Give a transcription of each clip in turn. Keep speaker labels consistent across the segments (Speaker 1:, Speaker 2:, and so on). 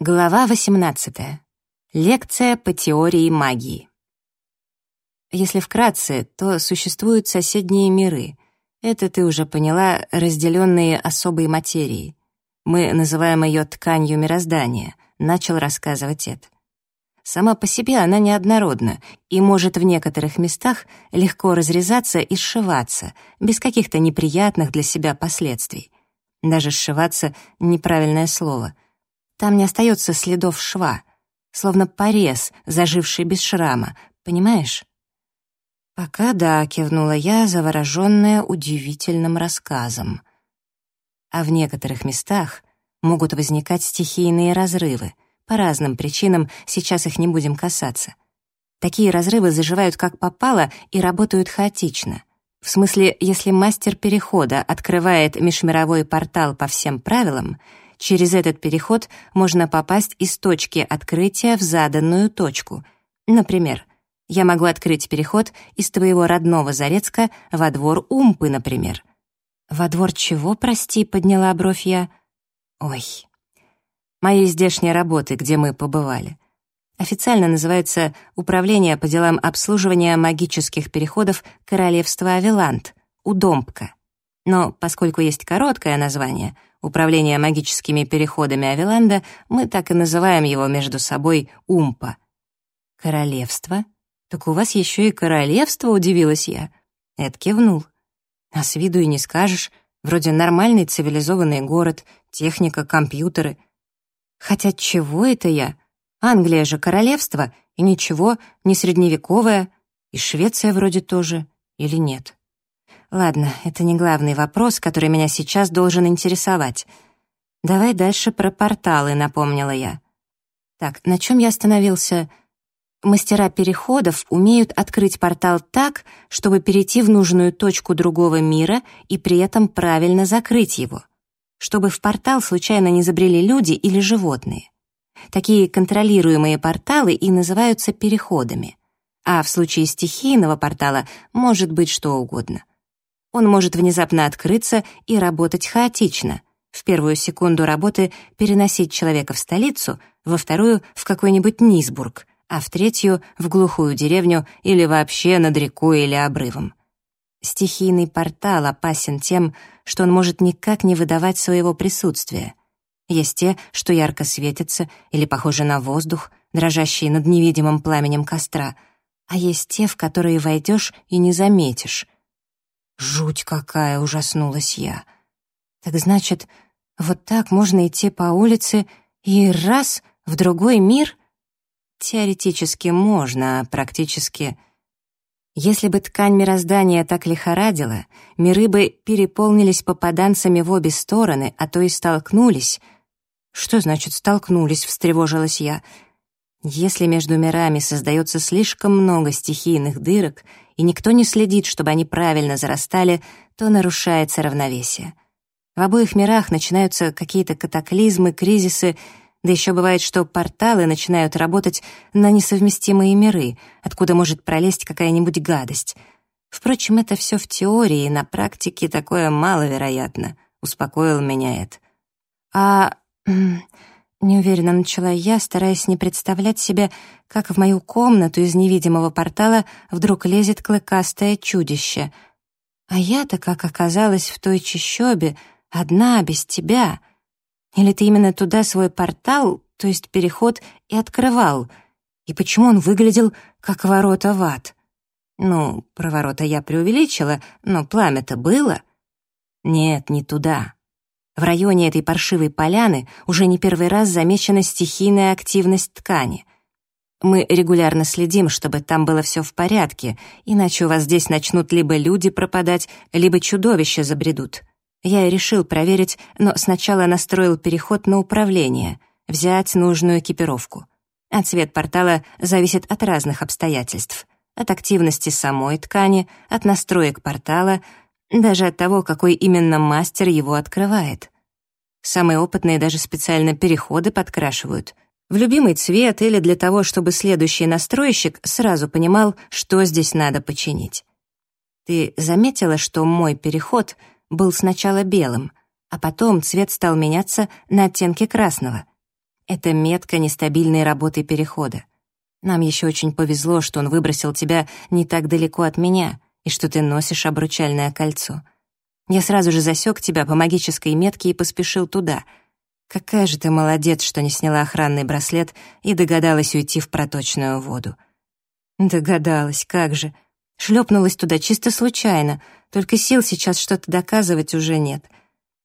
Speaker 1: Глава 18. Лекция по теории магии. Если вкратце, то существуют соседние миры. Это ты уже поняла, разделенные особой материей. Мы называем ее тканью мироздания, начал рассказывать Эд. Сама по себе она неоднородна и может в некоторых местах легко разрезаться и сшиваться, без каких-то неприятных для себя последствий. Даже сшиваться — неправильное слово — там не остается следов шва, словно порез, заживший без шрама, понимаешь? «Пока да», — кивнула я, завороженная удивительным рассказом. А в некоторых местах могут возникать стихийные разрывы. По разным причинам, сейчас их не будем касаться. Такие разрывы заживают как попало и работают хаотично. В смысле, если мастер перехода открывает межмировой портал по всем правилам — Через этот переход можно попасть из точки открытия в заданную точку. Например, я могу открыть переход из твоего родного Зарецка во двор Умпы, например. «Во двор чего, прости?» — подняла бровь я. «Ой, моей здешней работы, где мы побывали. Официально называется «Управление по делам обслуживания магических переходов Королевства Авиланд», Удомпка. Но поскольку есть короткое название — Управление магическими переходами Авиланда, мы так и называем его между собой Умпа. Королевство? Так у вас еще и королевство, удивилась я. Эд кивнул. А с виду и не скажешь. Вроде нормальный цивилизованный город, техника, компьютеры. Хотя чего это я? Англия же королевство, и ничего, не средневековое, и Швеция вроде тоже, или нет? Ладно, это не главный вопрос, который меня сейчас должен интересовать. Давай дальше про порталы, напомнила я. Так, на чем я остановился? Мастера переходов умеют открыть портал так, чтобы перейти в нужную точку другого мира и при этом правильно закрыть его, чтобы в портал случайно не забрели люди или животные. Такие контролируемые порталы и называются переходами. А в случае стихийного портала может быть что угодно — он может внезапно открыться и работать хаотично. В первую секунду работы переносить человека в столицу, во вторую — в какой-нибудь Низбург, а в третью — в глухую деревню или вообще над рекой или обрывом. Стихийный портал опасен тем, что он может никак не выдавать своего присутствия. Есть те, что ярко светятся или похожи на воздух, дрожащие над невидимым пламенем костра, а есть те, в которые войдешь и не заметишь, Жуть какая, ужаснулась я. Так значит, вот так можно идти по улице и раз в другой мир? Теоретически можно, а практически... Если бы ткань мироздания так лихорадила, миры бы переполнились попаданцами в обе стороны, а то и столкнулись. Что значит «столкнулись», — встревожилась я. Если между мирами создается слишком много стихийных дырок, и никто не следит, чтобы они правильно зарастали, то нарушается равновесие. В обоих мирах начинаются какие-то катаклизмы, кризисы, да еще бывает, что порталы начинают работать на несовместимые миры, откуда может пролезть какая-нибудь гадость. Впрочем, это все в теории, на практике такое маловероятно, успокоил меня Эд. А Неуверенно начала я, стараясь не представлять себе, как в мою комнату из невидимого портала вдруг лезет клыкастое чудище. А я-то как оказалась в той чащобе, одна, без тебя. Или ты именно туда свой портал, то есть переход, и открывал? И почему он выглядел как ворота в ад? Ну, про ворота я преувеличила, но пламя-то было. Нет, не туда. В районе этой паршивой поляны уже не первый раз замечена стихийная активность ткани. Мы регулярно следим, чтобы там было все в порядке, иначе у вас здесь начнут либо люди пропадать, либо чудовища забредут. Я решил проверить, но сначала настроил переход на управление, взять нужную экипировку. А цвет портала зависит от разных обстоятельств. От активности самой ткани, от настроек портала — даже от того, какой именно мастер его открывает. Самые опытные даже специально переходы подкрашивают. В любимый цвет или для того, чтобы следующий настройщик сразу понимал, что здесь надо починить. Ты заметила, что мой переход был сначала белым, а потом цвет стал меняться на оттенки красного. Это метка нестабильной работы перехода. Нам еще очень повезло, что он выбросил тебя не так далеко от меня и что ты носишь обручальное кольцо. Я сразу же засек тебя по магической метке и поспешил туда. Какая же ты молодец, что не сняла охранный браслет и догадалась уйти в проточную воду. Догадалась, как же. Шлепнулась туда чисто случайно, только сил сейчас что-то доказывать уже нет.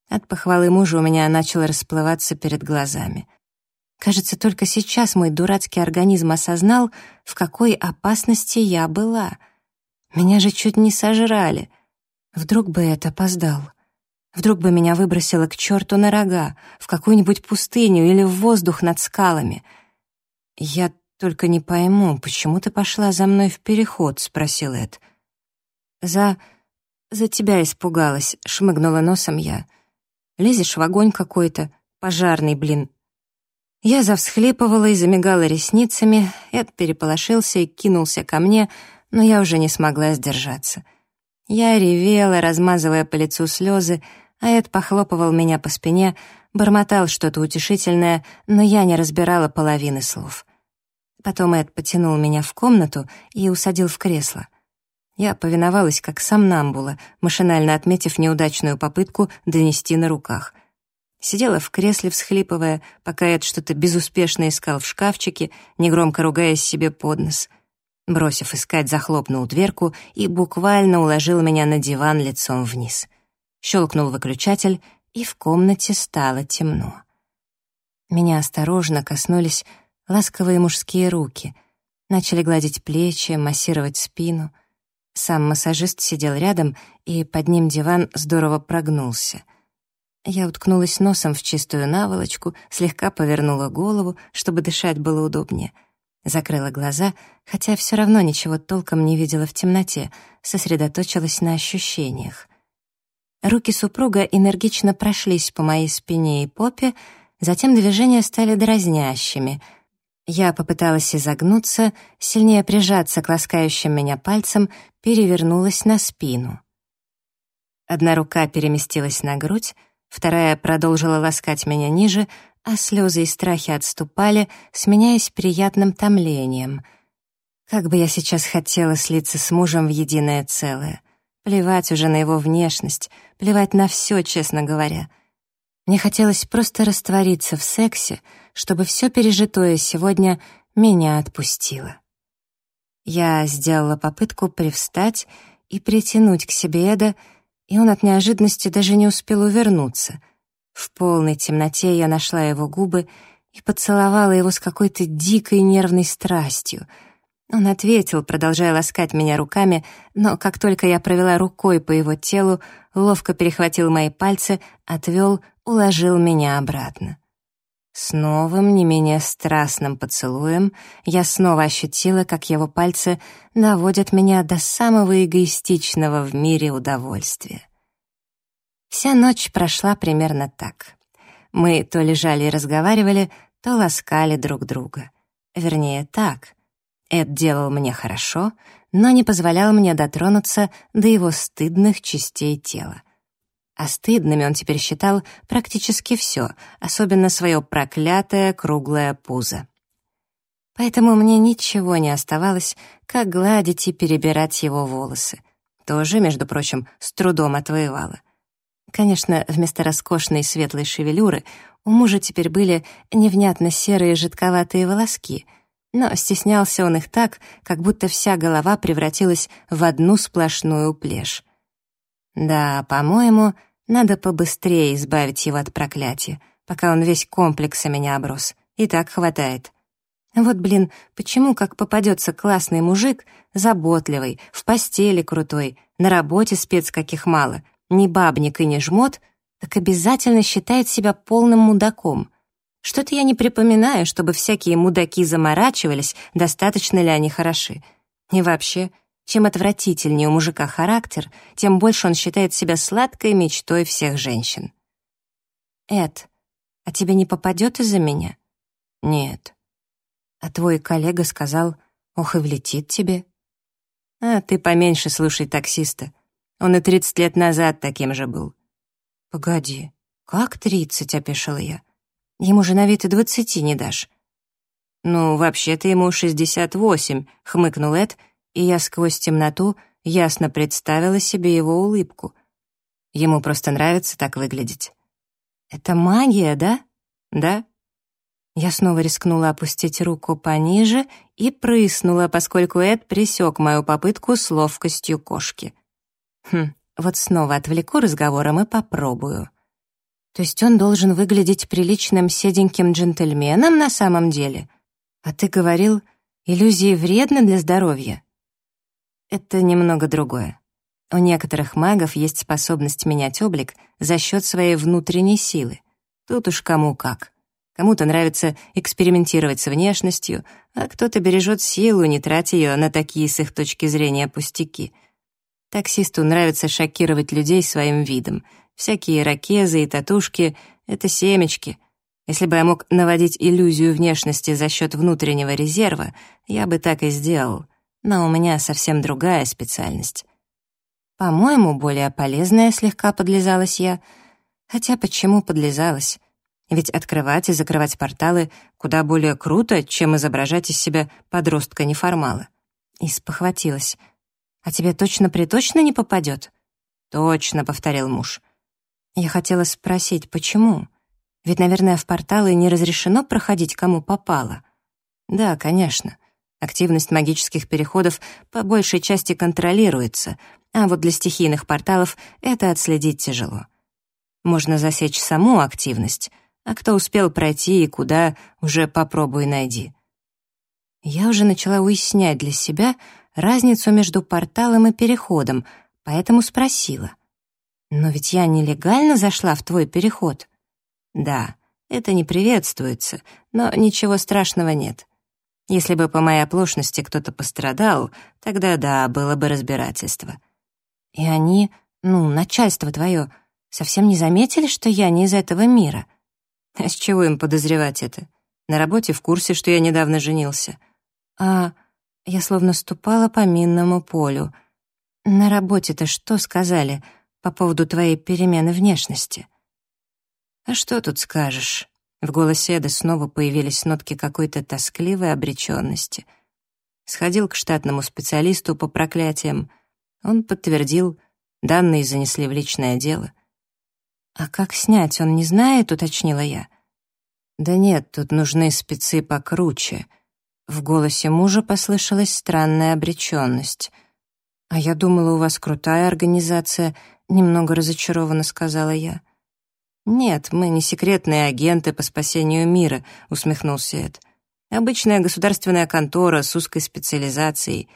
Speaker 1: От похвалы мужа у меня начало расплываться перед глазами. Кажется, только сейчас мой дурацкий организм осознал, в какой опасности я была. Меня же чуть не сожрали. Вдруг бы это опоздал. Вдруг бы меня выбросило к черту на рога, в какую-нибудь пустыню или в воздух над скалами. Я только не пойму, почему ты пошла за мной в переход, спросил Эд. За... за тебя испугалась, шмыгнула носом я. Лезешь в огонь какой-то, пожарный, блин, я завсхлипывала и замигала ресницами, Эд переполошился и кинулся ко мне, но я уже не смогла сдержаться. Я ревела, размазывая по лицу слезы, а Эд похлопывал меня по спине, бормотал что-то утешительное, но я не разбирала половины слов. Потом Эд потянул меня в комнату и усадил в кресло. Я повиновалась как сомнамбула, машинально отметив неудачную попытку донести на руках. Сидела в кресле, всхлипывая, пока Эд что-то безуспешно искал в шкафчике, негромко ругаясь себе под нос. Бросив искать, захлопнул дверку и буквально уложил меня на диван лицом вниз. Щелкнул выключатель, и в комнате стало темно. Меня осторожно коснулись ласковые мужские руки, начали гладить плечи, массировать спину. Сам массажист сидел рядом, и под ним диван здорово прогнулся — я уткнулась носом в чистую наволочку, слегка повернула голову, чтобы дышать было удобнее. Закрыла глаза, хотя все равно ничего толком не видела в темноте, сосредоточилась на ощущениях. Руки супруга энергично прошлись по моей спине и попе, затем движения стали дразнящими. Я попыталась изогнуться, сильнее прижаться к ласкающим меня пальцам, перевернулась на спину. Одна рука переместилась на грудь, вторая продолжила ласкать меня ниже, а слезы и страхи отступали, сменяясь приятным томлением. Как бы я сейчас хотела слиться с мужем в единое целое. Плевать уже на его внешность, плевать на все, честно говоря. Мне хотелось просто раствориться в сексе, чтобы все пережитое сегодня меня отпустило. Я сделала попытку привстать и притянуть к себе Эда, и он от неожиданности даже не успел увернуться. В полной темноте я нашла его губы и поцеловала его с какой-то дикой нервной страстью. Он ответил, продолжая ласкать меня руками, но как только я провела рукой по его телу, ловко перехватил мои пальцы, отвел, уложил меня обратно. С новым, не менее страстным поцелуем я снова ощутила, как его пальцы наводят меня до самого эгоистичного в мире удовольствия. Вся ночь прошла примерно так. Мы то лежали и разговаривали, то ласкали друг друга. Вернее, так. Эд делал мне хорошо, но не позволял мне дотронуться до его стыдных частей тела а стыдными он теперь считал практически все, особенно свое проклятое круглое пузо. Поэтому мне ничего не оставалось, как гладить и перебирать его волосы. Тоже, между прочим, с трудом отвоевала. Конечно, вместо роскошной светлой шевелюры у мужа теперь были невнятно серые жидковатые волоски, но стеснялся он их так, как будто вся голова превратилась в одну сплошную плешь. Да, по-моему, надо побыстрее избавить его от проклятия, пока он весь комплексами не оброс. И так хватает. Вот, блин, почему, как попадется классный мужик, заботливый, в постели крутой, на работе спец каких мало, не бабник и не жмот, так обязательно считает себя полным мудаком. Что-то я не припоминаю, чтобы всякие мудаки заморачивались, достаточно ли они хороши. И вообще, чем отвратительнее у мужика характер, тем больше он считает себя сладкой мечтой всех женщин. «Эд, а тебе не попадет из-за меня?» «Нет». «А твой коллега сказал, ох и влетит тебе». «А ты поменьше слушай таксиста. Он и тридцать лет назад таким же был». «Погоди, как тридцать?» — опешила я. Ему же на вид и двадцати не дашь». «Ну, вообще-то ему шестьдесят восемь», — хмыкнул Эд, и я сквозь темноту ясно представила себе его улыбку. Ему просто нравится так выглядеть. «Это магия, да?» «Да». Я снова рискнула опустить руку пониже и прыснула, поскольку Эд присек мою попытку с ловкостью кошки. Хм, вот снова отвлеку разговором и попробую. То есть он должен выглядеть приличным седеньким джентльменом на самом деле? А ты говорил, иллюзии вредны для здоровья? Это немного другое. У некоторых магов есть способность менять облик за счет своей внутренней силы. Тут уж кому как. Кому-то нравится экспериментировать с внешностью, а кто-то бережет силу, не тратя ее на такие с их точки зрения пустяки. Таксисту нравится шокировать людей своим видом. Всякие ракезы и татушки — это семечки. Если бы я мог наводить иллюзию внешности за счет внутреннего резерва, я бы так и сделал. Но у меня совсем другая специальность. По-моему, более полезная слегка подлизалась я. Хотя почему подлизалась? Ведь открывать и закрывать порталы куда более круто, чем изображать из себя подростка-неформала. И спохватилась. «А тебе точно-приточно не попадет?» «Точно», — повторил муж. Я хотела спросить, почему? Ведь, наверное, в порталы не разрешено проходить кому попало. Да, конечно. Активность магических переходов по большей части контролируется, а вот для стихийных порталов это отследить тяжело. Можно засечь саму активность, а кто успел пройти и куда, уже попробуй найди. Я уже начала уяснять для себя разницу между порталом и переходом, поэтому спросила. «Но ведь я нелегально зашла в твой переход». «Да, это не приветствуется, но ничего страшного нет. Если бы по моей оплошности кто-то пострадал, тогда да, было бы разбирательство. И они, ну, начальство твое, совсем не заметили, что я не из этого мира? А с чего им подозревать это? На работе в курсе, что я недавно женился. А я словно ступала по минному полю. На работе-то что сказали по поводу твоей перемены внешности? А что тут скажешь? В голосе Эда снова появились нотки какой-то тоскливой обреченности. Сходил к штатному специалисту по проклятиям, он подтвердил, данные занесли в личное дело. «А как снять, он не знает?» — уточнила я. «Да нет, тут нужны спецы покруче». В голосе мужа послышалась странная обреченность. «А я думала, у вас крутая организация», — немного разочарованно сказала я. «Нет, мы не секретные агенты по спасению мира», — усмехнулся Эд. «Обычная государственная контора с узкой специализацией.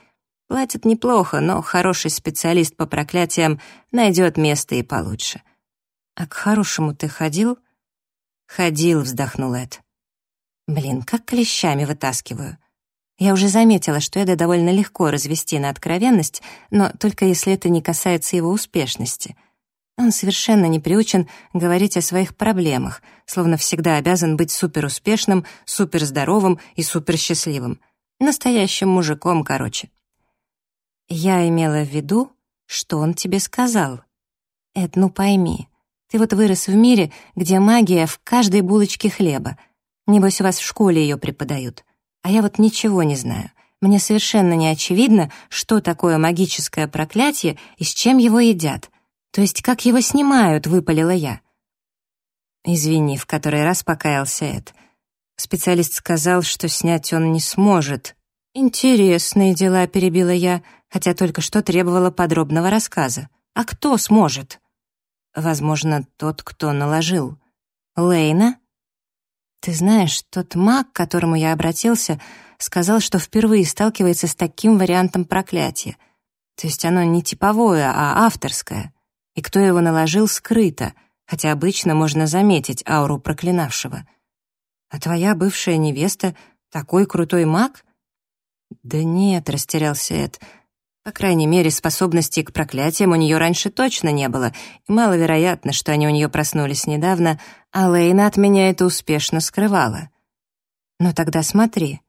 Speaker 1: Платят неплохо, но хороший специалист по проклятиям найдет место и получше. А к хорошему ты ходил? Ходил, вздохнул Эд. Блин, как клещами вытаскиваю. Я уже заметила, что Эда довольно легко развести на откровенность, но только если это не касается его успешности. Он совершенно не приучен говорить о своих проблемах, словно всегда обязан быть суперуспешным, суперздоровым и суперсчастливым. Настоящим мужиком, короче. Я имела в виду, что он тебе сказал. Эд, ну пойми, ты вот вырос в мире, где магия в каждой булочке хлеба. Небось, у вас в школе ее преподают. А я вот ничего не знаю. Мне совершенно не очевидно, что такое магическое проклятие и с чем его едят. То есть, как его снимают, выпалила я. Извини, в который раз покаялся Эд. Специалист сказал, что снять он не сможет. Интересные дела, перебила я хотя только что требовала подробного рассказа. А кто сможет? Возможно, тот, кто наложил. Лейна? Ты знаешь, тот маг, к которому я обратился, сказал, что впервые сталкивается с таким вариантом проклятия. То есть оно не типовое, а авторское. И кто его наложил, скрыто, хотя обычно можно заметить ауру проклинавшего. А твоя бывшая невеста такой крутой маг? Да нет, растерялся Эд, по крайней мере, способностей к проклятиям у нее раньше точно не было, и маловероятно, что они у нее проснулись недавно, а Лейна от меня это успешно скрывала. Но тогда смотри.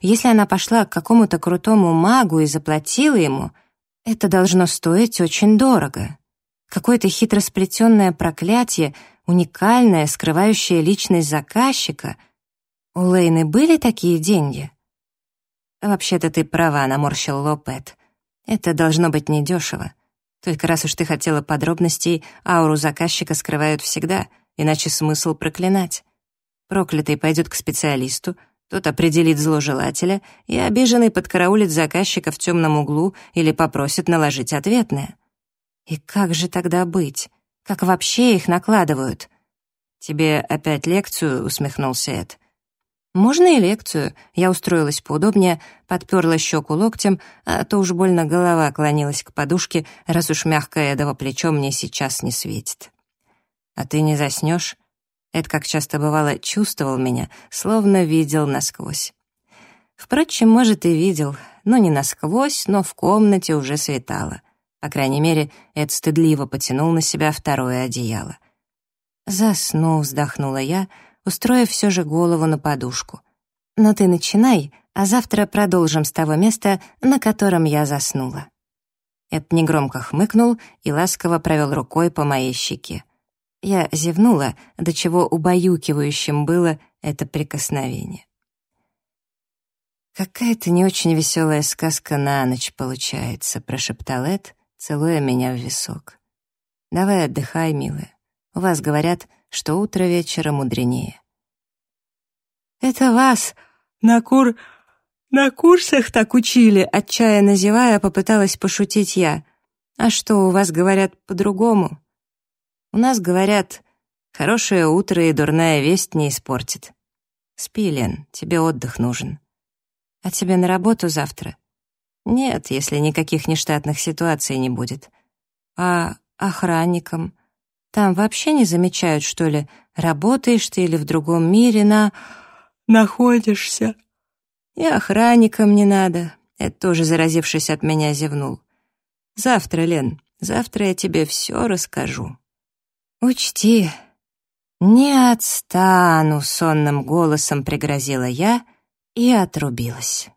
Speaker 1: Если она пошла к какому-то крутому магу и заплатила ему, это должно стоить очень дорого. Какое-то хитросплетенное проклятие, уникальная, скрывающая личность заказчика. У Лейны были такие деньги? «Вообще-то ты права», — наморщил Лопет. «Это должно быть недешево. Только раз уж ты хотела подробностей, ауру заказчика скрывают всегда, иначе смысл проклинать. Проклятый пойдет к специалисту, тот определит зложелателя, и обиженный подкараулит заказчика в темном углу или попросит наложить ответное. И как же тогда быть? Как вообще их накладывают? «Тебе опять лекцию?» — усмехнулся Эд. «Можно и лекцию». Я устроилась поудобнее, подперла щеку локтем, а то уж больно голова клонилась к подушке, раз уж мягкое эдово плечо мне сейчас не светит. «А ты не заснешь?» Эд, как часто бывало, чувствовал меня, словно видел насквозь. Впрочем, может, и видел, но не насквозь, но в комнате уже светало. По крайней мере, Эд стыдливо потянул на себя второе одеяло. «Засну», — вздохнула я, устроив все же голову на подушку. «Но ты начинай, а завтра продолжим с того места, на котором я заснула». Эд негромко хмыкнул и ласково провел рукой по моей щеке. Я зевнула, до чего убаюкивающим было это прикосновение. «Какая-то не очень веселая сказка на ночь получается», — прошептал Эд, целуя меня в висок. «Давай отдыхай, милая. У вас говорят, что утро вечера мудренее». «Это вас на кур... на курсах так учили», — отчаянно зевая, попыталась пошутить я. «А что, у вас говорят по-другому?» «У нас говорят, хорошее утро и дурная весть не испортит. Спи, Лен, тебе отдых нужен. А тебе на работу завтра?» Нет, если никаких нештатных ситуаций не будет. А охранникам? Там вообще не замечают, что ли, работаешь ты или в другом мире на... находишься? И охранникам не надо. Это тоже, заразившись от меня, зевнул. Завтра, Лен, завтра я тебе все расскажу. Учти, не отстану, сонным голосом пригрозила я и отрубилась.